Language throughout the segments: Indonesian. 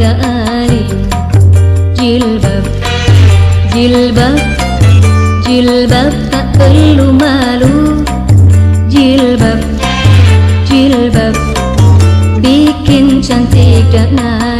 كآله jilbab, جلباب jilbab tak perlu malu jilbab jilbab bikin cantik dan naik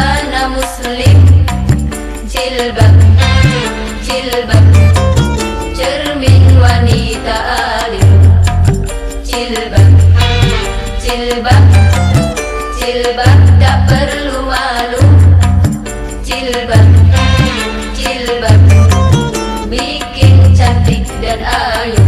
jilbab jilbab cermin wanita alim. Jilbab jilbab jilbab tak perlu malu. Jilbab jilbab bikin cantik dan ayu.